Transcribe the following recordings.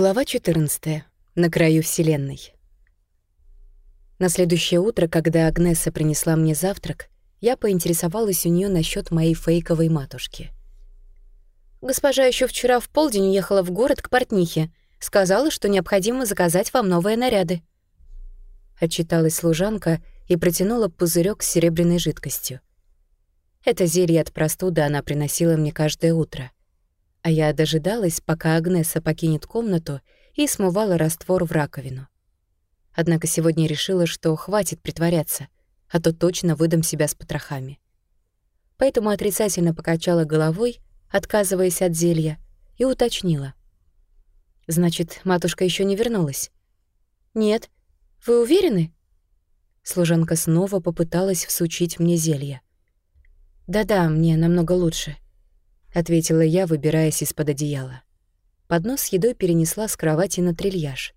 Глава 14. На краю Вселенной. На следующее утро, когда Агнеса принесла мне завтрак, я поинтересовалась у нее насчет моей фейковой матушки. «Госпожа еще вчера в полдень уехала в город к портнихе. Сказала, что необходимо заказать вам новые наряды». Отчиталась служанка и протянула пузырек с серебряной жидкостью. Это зелье от простуды она приносила мне каждое утро — а я дожидалась, пока Агнеса покинет комнату и смывала раствор в раковину. Однако сегодня решила, что хватит притворяться, а то точно выдам себя с потрохами. Поэтому отрицательно покачала головой, отказываясь от зелья, и уточнила. «Значит, матушка еще не вернулась?» «Нет. Вы уверены?» Служанка снова попыталась всучить мне зелье. «Да-да, мне намного лучше», — ответила я, выбираясь из-под одеяла. Поднос с едой перенесла с кровати на трильяж.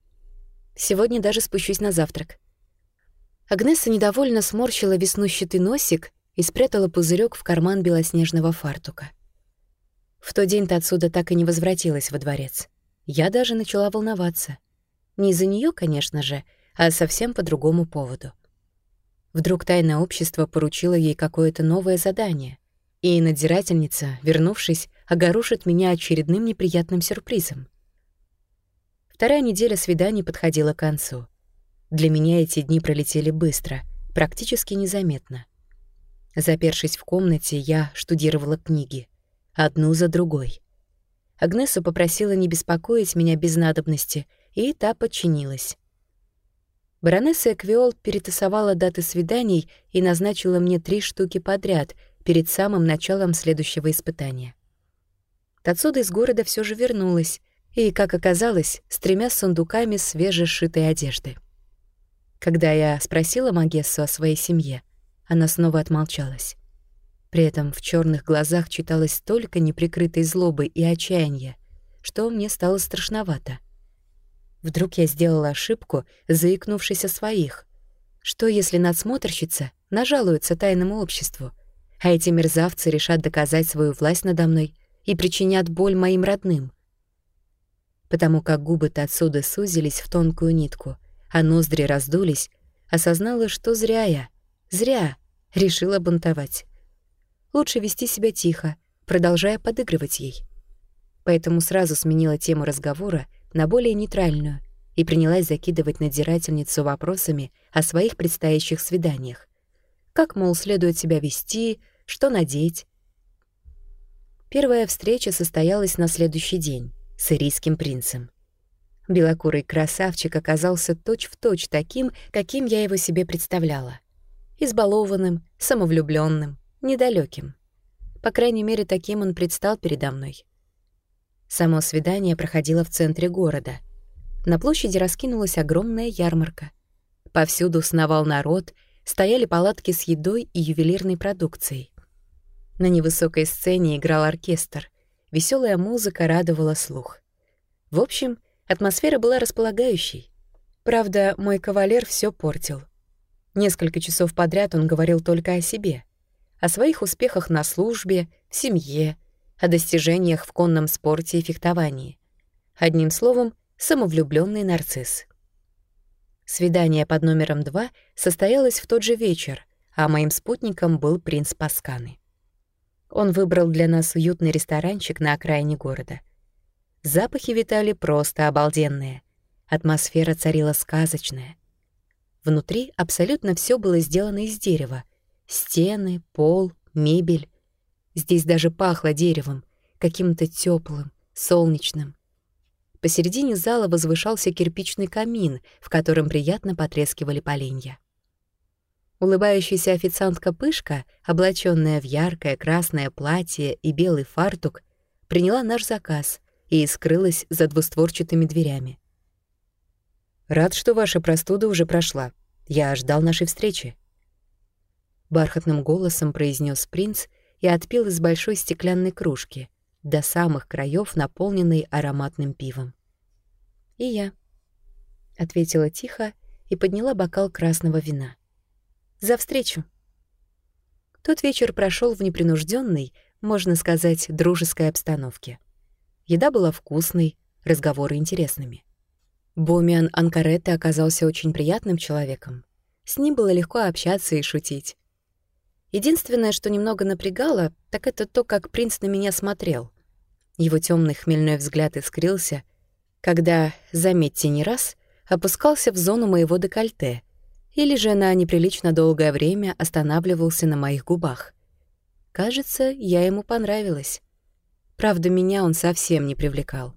«Сегодня даже спущусь на завтрак». Агнеса недовольно сморщила веснущатый носик и спрятала пузырек в карман белоснежного фартука. В тот день ты отсюда так и не возвратилась во дворец. Я даже начала волноваться. Не из-за нее, конечно же, а совсем по другому поводу. Вдруг тайное общество поручило ей какое-то новое задание, и надзирательница, вернувшись, огорушит меня очередным неприятным сюрпризом. Вторая неделя свиданий подходила к концу. Для меня эти дни пролетели быстро, практически незаметно. Запершись в комнате, я штудировала книги, одну за другой. Агнесу попросила не беспокоить меня без надобности, и та подчинилась. Баронесса Эквиол перетасовала даты свиданий и назначила мне три штуки подряд — перед самым началом следующего испытания. Отсюда из города все же вернулась, и, как оказалось, с тремя сундуками свежешитой одежды. Когда я спросила Магессу о своей семье, она снова отмолчалась. При этом в черных глазах читалось столько неприкрытой злобы и отчаяния, что мне стало страшновато. Вдруг я сделала ошибку, заикнувшись о своих. Что, если надсмотрщица нажалуется тайному обществу — а эти мерзавцы решат доказать свою власть надо мной и причинят боль моим родным. Потому как губы-то отсюда сузились в тонкую нитку, а ноздри раздулись, осознала, что зря я, зря решила бунтовать. Лучше вести себя тихо, продолжая подыгрывать ей. Поэтому сразу сменила тему разговора на более нейтральную и принялась закидывать надзирательницу вопросами о своих предстоящих свиданиях. Как, мол, следует себя вести, что надеть. Первая встреча состоялась на следующий день с ирийским принцем. Белокурый красавчик оказался точь-в-точь точь таким, каким я его себе представляла. Избалованным, самовлюбленным, недалеким. По крайней мере, таким он предстал передо мной. Само свидание проходило в центре города. На площади раскинулась огромная ярмарка. Повсюду сновал народ, стояли палатки с едой и ювелирной продукцией. На невысокой сцене играл оркестр. Веселая музыка радовала слух. В общем, атмосфера была располагающей. Правда, мой кавалер все портил. Несколько часов подряд он говорил только о себе, о своих успехах на службе, в семье, о достижениях в конном спорте и фехтовании. Одним словом, самовлюбленный нарцисс. Свидание под номером два состоялось в тот же вечер, а моим спутником был принц Пасканы. Он выбрал для нас уютный ресторанчик на окраине города. Запахи витали просто обалденные. Атмосфера царила сказочная. Внутри абсолютно все было сделано из дерева. Стены, пол, мебель. Здесь даже пахло деревом, каким-то теплым, солнечным. Посередине зала возвышался кирпичный камин, в котором приятно потрескивали поленья. Улыбающаяся официантка Пышка, облаченная в яркое красное платье и белый фартук, приняла наш заказ и скрылась за двустворчатыми дверями. «Рад, что ваша простуда уже прошла. Я ждал нашей встречи». Бархатным голосом произнес принц и отпил из большой стеклянной кружки, до самых краев наполненной ароматным пивом. «И я», — ответила тихо и подняла бокал красного вина. За встречу. Тот вечер прошел в непринужденной, можно сказать, дружеской обстановке. Еда была вкусной, разговоры интересными. Бомиан Анкаретте оказался очень приятным человеком. С ним было легко общаться и шутить. Единственное, что немного напрягало, так это то, как принц на меня смотрел. Его темный хмельной взгляд искрился, когда, заметьте не раз, опускался в зону моего декольте или же на неприлично долгое время останавливался на моих губах. Кажется, я ему понравилась. Правда, меня он совсем не привлекал.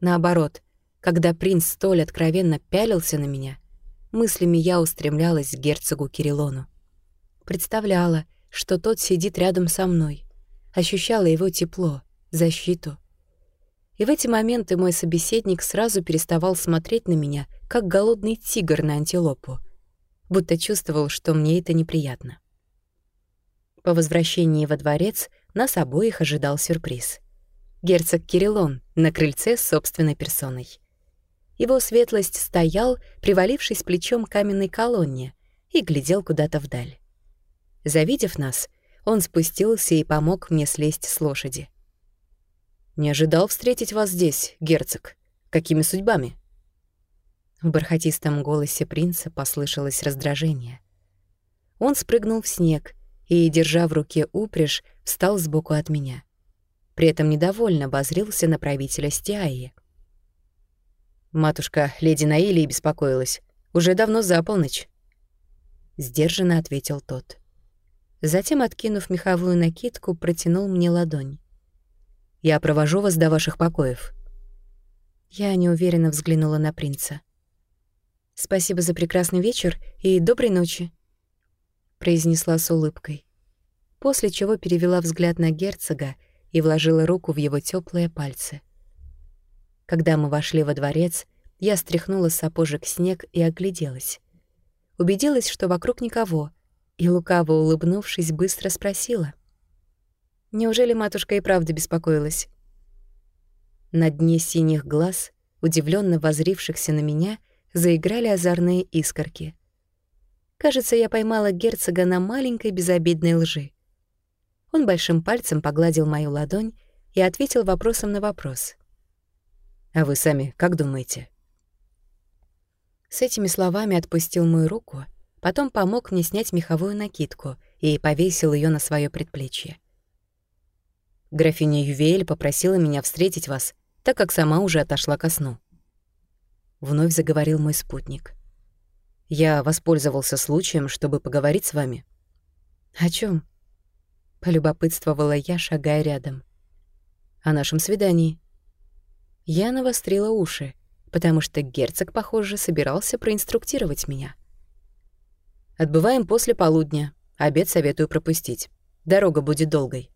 Наоборот, когда принц столь откровенно пялился на меня, мыслями я устремлялась к герцогу Кириллону. Представляла, что тот сидит рядом со мной, ощущала его тепло, защиту. И в эти моменты мой собеседник сразу переставал смотреть на меня, как голодный тигр на антилопу, будто чувствовал, что мне это неприятно. По возвращении во дворец нас обоих ожидал сюрприз. Герцог Кириллон на крыльце с собственной персоной. Его светлость стоял, привалившись плечом к каменной колонне, и глядел куда-то вдаль. Завидев нас, он спустился и помог мне слезть с лошади. «Не ожидал встретить вас здесь, герцог. Какими судьбами?» В бархатистом голосе принца послышалось раздражение. Он спрыгнул в снег и, держа в руке упряжь, встал сбоку от меня. При этом недовольно обозрился на правителя Стиаи. «Матушка, леди Наилии беспокоилась. Уже давно за полночь», — сдержанно ответил тот. Затем, откинув меховую накидку, протянул мне ладонь. «Я провожу вас до ваших покоев». Я неуверенно взглянула на принца. «Спасибо за прекрасный вечер и доброй ночи», — произнесла с улыбкой, после чего перевела взгляд на герцога и вложила руку в его теплые пальцы. Когда мы вошли во дворец, я стряхнула с сапожек снег и огляделась. Убедилась, что вокруг никого — и, лукаво улыбнувшись, быстро спросила. «Неужели матушка и правда беспокоилась?» На дне синих глаз, удивленно возрившихся на меня, заиграли озорные искорки. Кажется, я поймала герцога на маленькой безобидной лжи. Он большим пальцем погладил мою ладонь и ответил вопросом на вопрос. «А вы сами как думаете?» С этими словами отпустил мою руку — Потом помог мне снять меховую накидку и повесил ее на свое предплечье. Графиня Ювель попросила меня встретить вас, так как сама уже отошла ко сну. Вновь заговорил мой спутник. Я воспользовался случаем, чтобы поговорить с вами. О чем? полюбопытствовала я, шагая рядом. О нашем свидании. Я навострила уши, потому что герцог, похоже, собирался проинструктировать меня. Отбываем после полудня. Обед советую пропустить. Дорога будет долгой.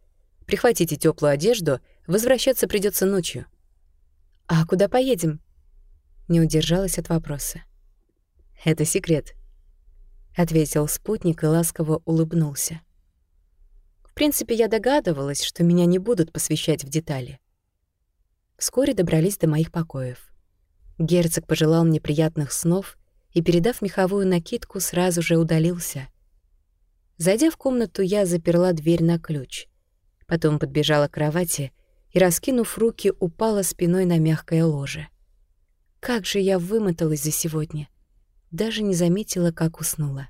Прихватите теплую одежду, возвращаться придется ночью. А куда поедем? Не удержалась от вопроса. Это секрет, ответил спутник и ласково улыбнулся. В принципе, я догадывалась, что меня не будут посвящать в детали. Вскоре добрались до моих покоев. Герцог пожелал мне приятных снов и, передав меховую накидку, сразу же удалился. Зайдя в комнату, я заперла дверь на ключ. Потом подбежала к кровати и, раскинув руки, упала спиной на мягкое ложе. Как же я вымоталась за сегодня. Даже не заметила, как уснула.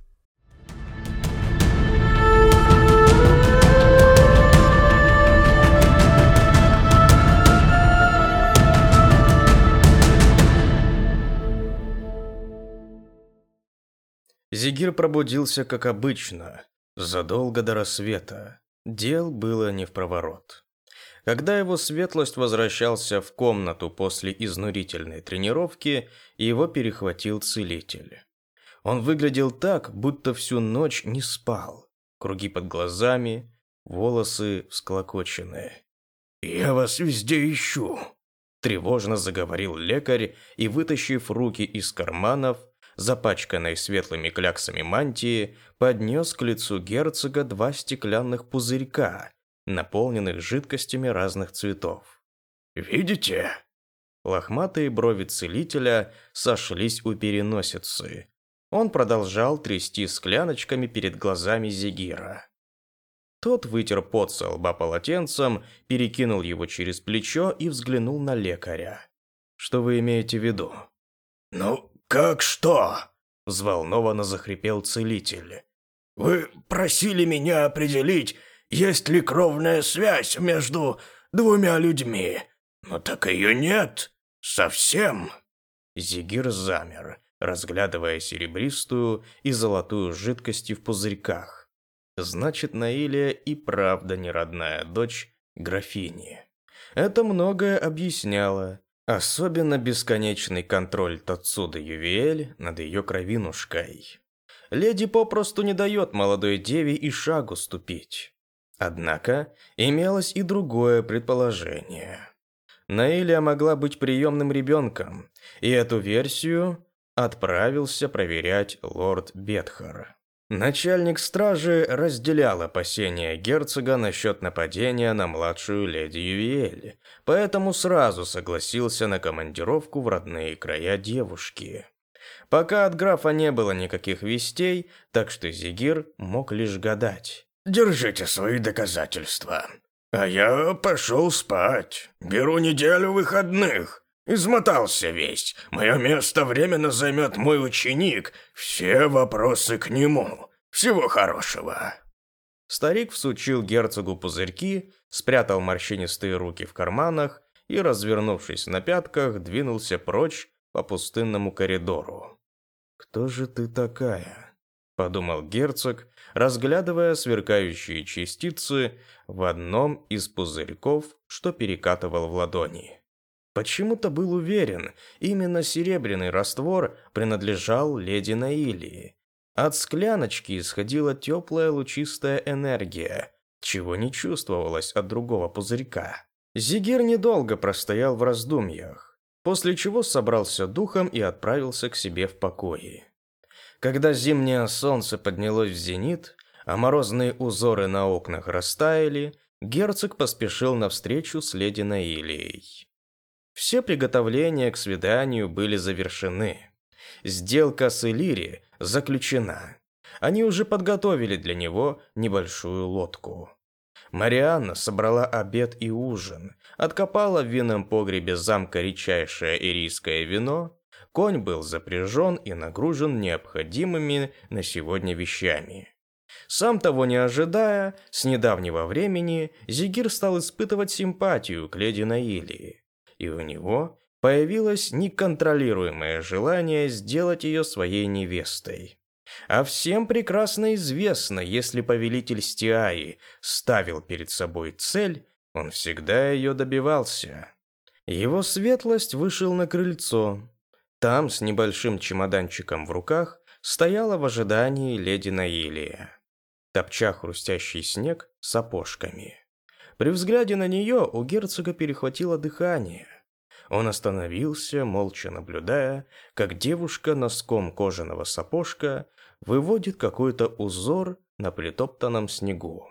Зигир пробудился, как обычно, задолго до рассвета. Дел было не в проворот. Когда его светлость возвращался в комнату после изнурительной тренировки, его перехватил целитель. Он выглядел так, будто всю ночь не спал. Круги под глазами, волосы всклокоченные. «Я вас везде ищу», – тревожно заговорил лекарь и, вытащив руки из карманов, запачканной светлыми кляксами мантии, поднес к лицу герцога два стеклянных пузырька, наполненных жидкостями разных цветов. «Видите?» Лохматые брови целителя сошлись у переносицы. Он продолжал трясти скляночками перед глазами Зигира. Тот вытер пот со лба полотенцем, перекинул его через плечо и взглянул на лекаря. Что вы имеете в виду?» «Ну, как что?» – взволнованно захрипел целитель. «Вы просили меня определить, есть ли кровная связь между двумя людьми. Но так ее нет. Совсем». Зигир замер, разглядывая серебристую и золотую жидкости в пузырьках. Значит, Наилия и правда не родная дочь графини. Это многое объясняло. Особенно бесконечный контроль Тацуда Ювель над ее кровинушкой. Леди попросту не дает молодой деве и шагу ступить. Однако имелось и другое предположение. Наилия могла быть приемным ребенком, и эту версию отправился проверять лорд Бетхар. Начальник стражи разделял опасения герцога насчет нападения на младшую леди Ювиэль, поэтому сразу согласился на командировку в родные края девушки. Пока от графа не было никаких вестей, так что Зигир мог лишь гадать. «Держите свои доказательства. А я пошел спать. Беру неделю выходных. Измотался весь. Мое место временно займет мой ученик. Все вопросы к нему. Всего хорошего. Старик всучил герцогу пузырьки, спрятал морщинистые руки в карманах и, развернувшись на пятках, двинулся прочь по пустынному коридору. «Кто же ты такая?» – подумал герцог, разглядывая сверкающие частицы в одном из пузырьков, что перекатывал в ладони. Почему-то был уверен, именно серебряный раствор принадлежал леди Наилии. От скляночки исходила теплая лучистая энергия, чего не чувствовалось от другого пузырька. Зигир недолго простоял в раздумьях, после чего собрался духом и отправился к себе в покое. Когда зимнее солнце поднялось в зенит, а морозные узоры на окнах растаяли, герцог поспешил навстречу с леди Наилией. Все приготовления к свиданию были завершены. Сделка с Элири заключена. Они уже подготовили для него небольшую лодку. Марианна собрала обед и ужин, откопала в винном погребе замка редчайшее ирийское вино, конь был запряжен и нагружен необходимыми на сегодня вещами. Сам того не ожидая, с недавнего времени Зигир стал испытывать симпатию к леди Наилии и у него появилось неконтролируемое желание сделать ее своей невестой. А всем прекрасно известно, если повелитель Стиаи ставил перед собой цель, он всегда ее добивался. Его светлость вышел на крыльцо. Там, с небольшим чемоданчиком в руках, стояла в ожидании леди Наилия, топча хрустящий снег сапожками. При взгляде на нее у герцога перехватило дыхание. Он остановился, молча наблюдая, как девушка носком кожаного сапожка выводит какой-то узор на притоптанном снегу.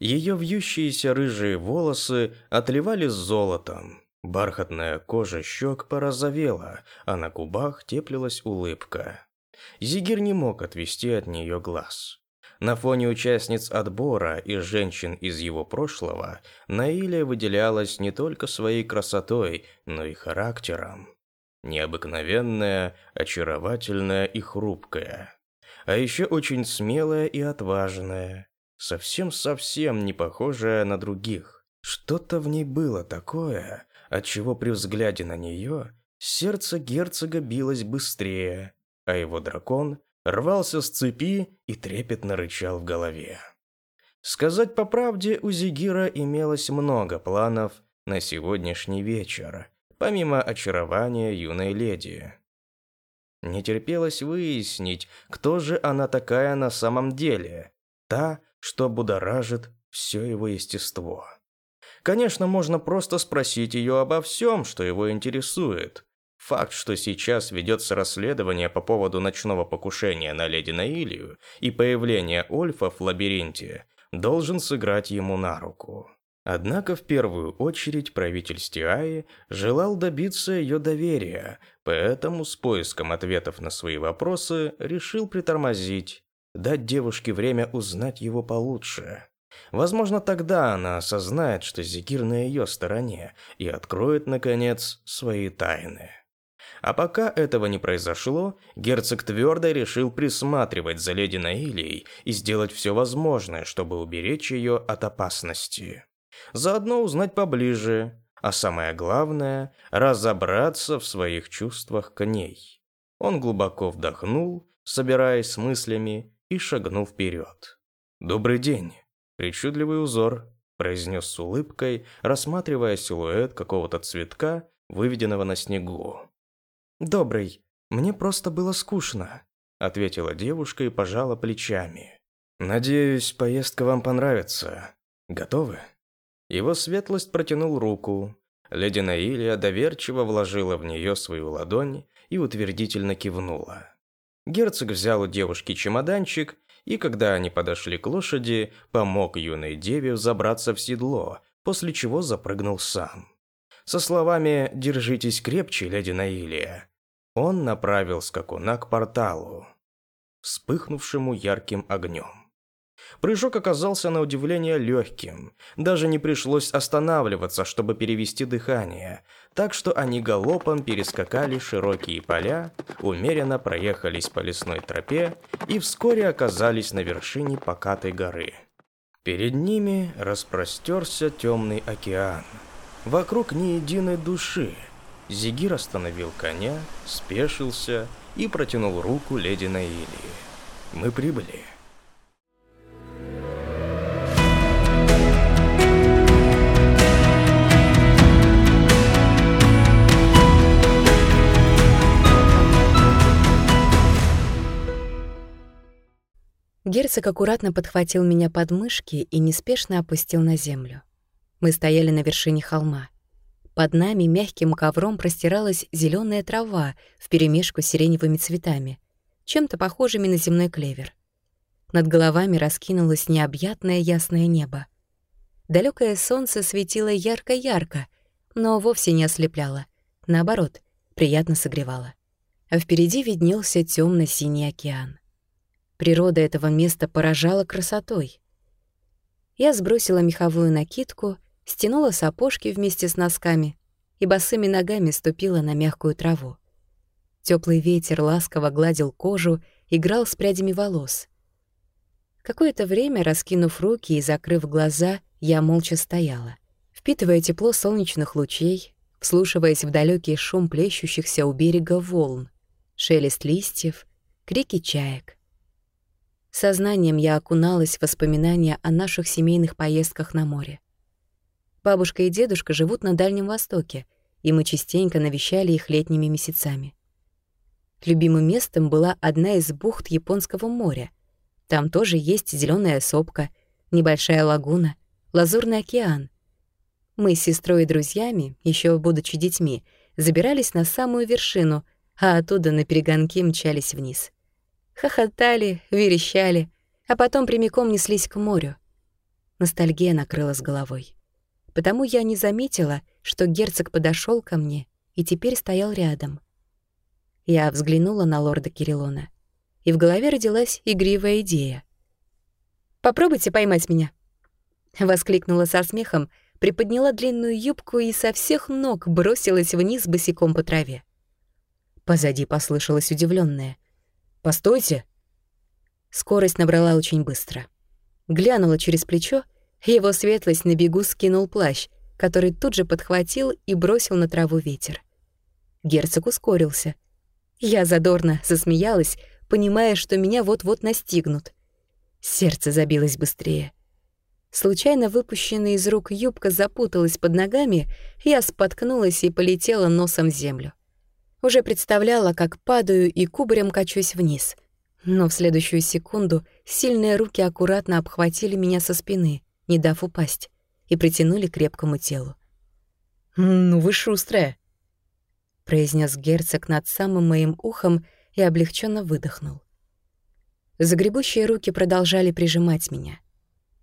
Ее вьющиеся рыжие волосы отливали золотом. Бархатная кожа щек порозовела, а на губах теплилась улыбка. Зигир не мог отвести от нее глаз. На фоне участниц отбора и женщин из его прошлого Наиля выделялась не только своей красотой, но и характером. Необыкновенная, очаровательная и хрупкая. А еще очень смелая и отважная. Совсем-совсем не похожая на других. Что-то в ней было такое, от чего при взгляде на нее сердце герцога билось быстрее, а его дракон рвался с цепи и трепетно рычал в голове. Сказать по правде, у Зигира имелось много планов на сегодняшний вечер, помимо очарования юной леди. Не терпелось выяснить, кто же она такая на самом деле, та, что будоражит все его естество. Конечно, можно просто спросить ее обо всем, что его интересует, Факт, что сейчас ведется расследование по поводу ночного покушения на леди Наилию и появления Ольфа в лабиринте, должен сыграть ему на руку. Однако в первую очередь правитель Стиаи желал добиться ее доверия, поэтому с поиском ответов на свои вопросы решил притормозить, дать девушке время узнать его получше. Возможно, тогда она осознает, что Зигир на ее стороне и откроет, наконец, свои тайны. А пока этого не произошло, герцог твердо решил присматривать за леди Наилией и сделать все возможное, чтобы уберечь ее от опасности. Заодно узнать поближе, а самое главное – разобраться в своих чувствах к ней. Он глубоко вдохнул, собираясь с мыслями, и шагнул вперед. «Добрый день!» «Причудливый узор», – произнес с улыбкой, рассматривая силуэт какого-то цветка, выведенного на снегу. «Добрый. Мне просто было скучно», – ответила девушка и пожала плечами. «Надеюсь, поездка вам понравится. Готовы?» Его светлость протянул руку. Леди Наилия доверчиво вложила в нее свою ладонь и утвердительно кивнула. Герцог взял у девушки чемоданчик и, когда они подошли к лошади, помог юной деве забраться в седло, после чего запрыгнул сам. Со словами «Держитесь крепче, леди Наилия», он направил скакуна к порталу, вспыхнувшему ярким огнем. Прыжок оказался на удивление легким. Даже не пришлось останавливаться, чтобы перевести дыхание. Так что они галопом перескакали широкие поля, умеренно проехались по лесной тропе и вскоре оказались на вершине покатой горы. Перед ними распростерся темный океан. Вокруг ни единой души. Зигир остановил коня, спешился и протянул руку леди Наилии. «Мы прибыли». Герцог аккуратно подхватил меня под мышки и неспешно опустил на землю. Мы стояли на вершине холма. Под нами мягким ковром простиралась зеленая трава вперемешку с сиреневыми цветами, чем-то похожими на земной клевер. Над головами раскинулось необъятное ясное небо. Далекое солнце светило ярко-ярко, но вовсе не ослепляло. Наоборот, приятно согревало. А впереди виднелся темно синий океан. Природа этого места поражала красотой. Я сбросила меховую накидку, стянула сапожки вместе с носками и босыми ногами ступила на мягкую траву. Теплый ветер ласково гладил кожу, играл с прядями волос. Какое-то время, раскинув руки и закрыв глаза, я молча стояла, впитывая тепло солнечных лучей, вслушиваясь в далекий шум плещущихся у берега волн, шелест листьев, крики чаек — Сознанием я окуналась в воспоминания о наших семейных поездках на море. Бабушка и дедушка живут на Дальнем Востоке, и мы частенько навещали их летними месяцами. Любимым местом была одна из бухт Японского моря. Там тоже есть зеленая сопка, небольшая лагуна, лазурный океан. Мы с сестрой и друзьями, еще будучи детьми, забирались на самую вершину, а оттуда на перегонки мчались вниз — Хохотали, верещали, а потом прямиком неслись к морю. Ностальгия накрыла с головой. Потому я не заметила, что герцог подошел ко мне и теперь стоял рядом. Я взглянула на лорда Кириллона, и в голове родилась игривая идея. «Попробуйте поймать меня!» Воскликнула со смехом, приподняла длинную юбку и со всех ног бросилась вниз босиком по траве. Позади послышалось удивленное: «Постойте!» Скорость набрала очень быстро. Глянула через плечо, его светлость на бегу скинул плащ, который тут же подхватил и бросил на траву ветер. Герцог ускорился. Я задорно засмеялась, понимая, что меня вот-вот настигнут. Сердце забилось быстрее. Случайно выпущенная из рук юбка запуталась под ногами, я споткнулась и полетела носом в землю. Уже представляла, как падаю и кубарем качусь вниз. Но в следующую секунду сильные руки аккуратно обхватили меня со спины, не дав упасть, и притянули к крепкому телу. «Ну вы шустрая», — произнес герцог над самым моим ухом и облегченно выдохнул. Загребущие руки продолжали прижимать меня.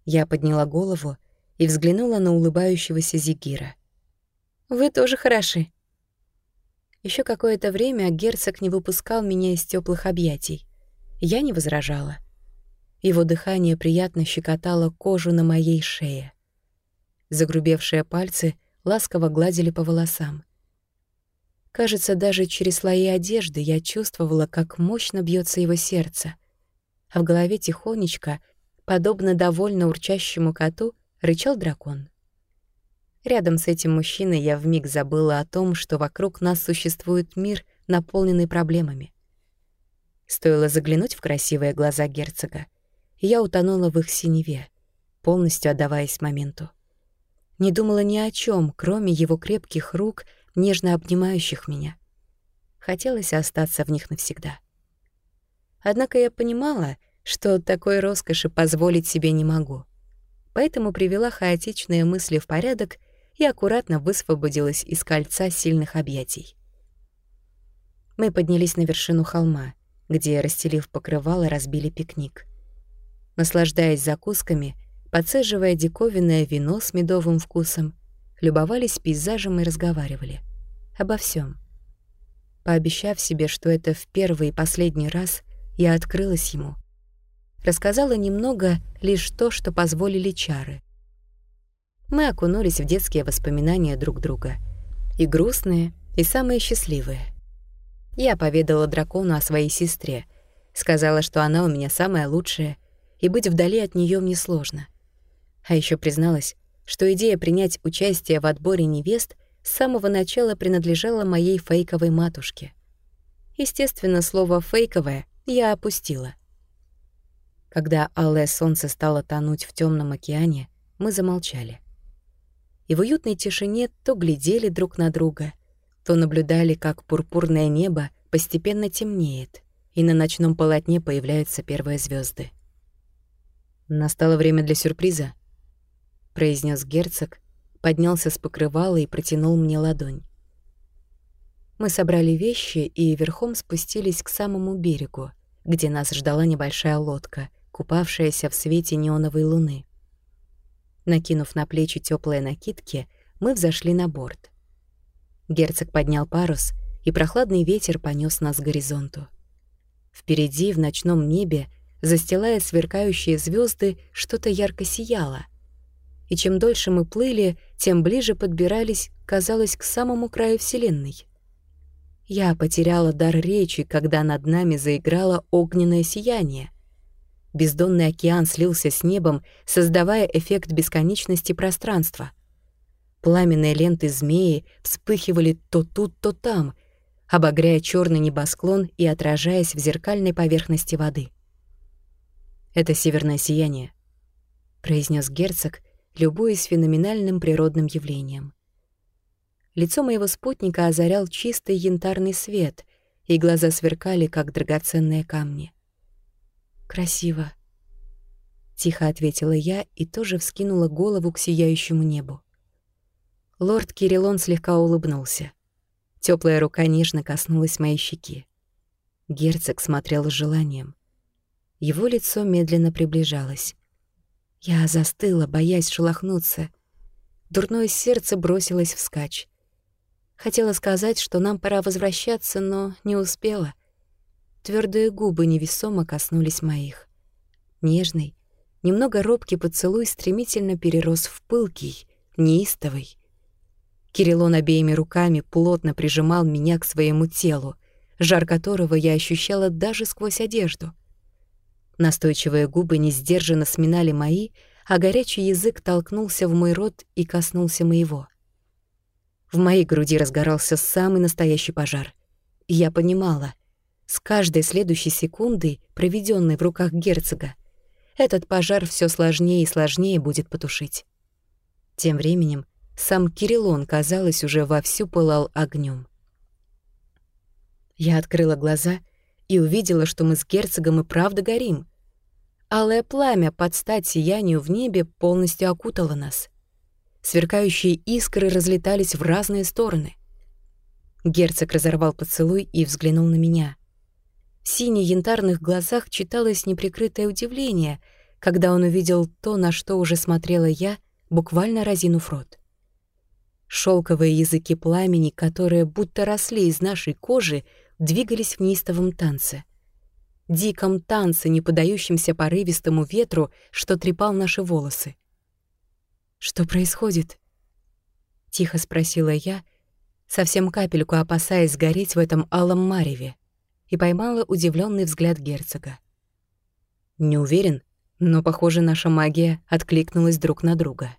Я подняла голову и взглянула на улыбающегося Зигира. «Вы тоже хороши», еще какое-то время герцог не выпускал меня из теплых объятий. Я не возражала. Его дыхание приятно щекотало кожу на моей шее. Загрубевшие пальцы ласково гладили по волосам. Кажется, даже через слои одежды я чувствовала, как мощно бьется его сердце. А в голове тихонечко, подобно довольно урчащему коту, рычал дракон. Рядом с этим мужчиной я вмиг забыла о том, что вокруг нас существует мир, наполненный проблемами. Стоило заглянуть в красивые глаза герцога, и я утонула в их синеве, полностью отдаваясь моменту. Не думала ни о чем, кроме его крепких рук, нежно обнимающих меня. Хотелось остаться в них навсегда. Однако я понимала, что такой роскоши позволить себе не могу. Поэтому привела хаотичные мысли в порядок и аккуратно высвободилась из кольца сильных объятий. Мы поднялись на вершину холма, где, расстелив покрывало, разбили пикник. Наслаждаясь закусками, подцеживая диковинное вино с медовым вкусом, любовались пейзажем и разговаривали. Обо всем. Пообещав себе, что это в первый и последний раз, я открылась ему. Рассказала немного лишь то, что позволили чары. Мы окунулись в детские воспоминания друг друга. И грустные, и самые счастливые. Я поведала дракону о своей сестре, сказала, что она у меня самая лучшая, и быть вдали от нее мне сложно. А еще призналась, что идея принять участие в отборе невест с самого начала принадлежала моей фейковой матушке. Естественно, слово «фейковое» я опустила. Когда алое солнце стало тонуть в темном океане, мы замолчали и в уютной тишине то глядели друг на друга, то наблюдали, как пурпурное небо постепенно темнеет, и на ночном полотне появляются первые звезды. «Настало время для сюрприза», — произнес герцог, поднялся с покрывала и протянул мне ладонь. Мы собрали вещи и верхом спустились к самому берегу, где нас ждала небольшая лодка, купавшаяся в свете неоновой луны. Накинув на плечи теплые накидки, мы взошли на борт. Герцог поднял парус, и прохладный ветер понес нас к горизонту. Впереди, в ночном небе, застилая сверкающие звезды, что-то ярко сияло. И чем дольше мы плыли, тем ближе подбирались, казалось, к самому краю Вселенной. Я потеряла дар речи, когда над нами заиграло огненное сияние — Бездонный океан слился с небом, создавая эффект бесконечности пространства. Пламенные ленты змеи вспыхивали то тут, то там, обогряя черный небосклон и отражаясь в зеркальной поверхности воды. «Это северное сияние», — произнес герцог, любуясь феноменальным природным явлением. Лицо моего спутника озарял чистый янтарный свет, и глаза сверкали, как драгоценные камни. «Красиво», — тихо ответила я и тоже вскинула голову к сияющему небу. Лорд Кириллон слегка улыбнулся. Теплая рука нежно коснулась моей щеки. Герцог смотрел с желанием. Его лицо медленно приближалось. Я застыла, боясь шелохнуться. Дурное сердце бросилось вскачь. Хотела сказать, что нам пора возвращаться, но не успела. Твердые губы невесомо коснулись моих. Нежный, немного робкий поцелуй стремительно перерос в пылкий, неистовый. Кириллон обеими руками плотно прижимал меня к своему телу, жар которого я ощущала даже сквозь одежду. Настойчивые губы несдержанно сминали мои, а горячий язык толкнулся в мой рот и коснулся моего. В моей груди разгорался самый настоящий пожар. Я понимала, с каждой следующей секундой, проведенной в руках герцога, этот пожар все сложнее и сложнее будет потушить. Тем временем сам Кириллон, казалось, уже вовсю пылал огнем. Я открыла глаза и увидела, что мы с герцогом и правда горим. Алое пламя под стать сиянию в небе полностью окутало нас. Сверкающие искры разлетались в разные стороны. Герцог разорвал поцелуй и взглянул на меня. В сине-янтарных глазах читалось неприкрытое удивление, когда он увидел то, на что уже смотрела я, буквально разинув рот. Шелковые языки пламени, которые будто росли из нашей кожи, двигались в неистовом танце. диком танце, не поддающемся порывистому ветру, что трепал наши волосы. «Что происходит?» — тихо спросила я, совсем капельку опасаясь сгореть в этом алом мареве, и поймала удивленный взгляд герцога. Не уверен, но, похоже, наша магия откликнулась друг на друга.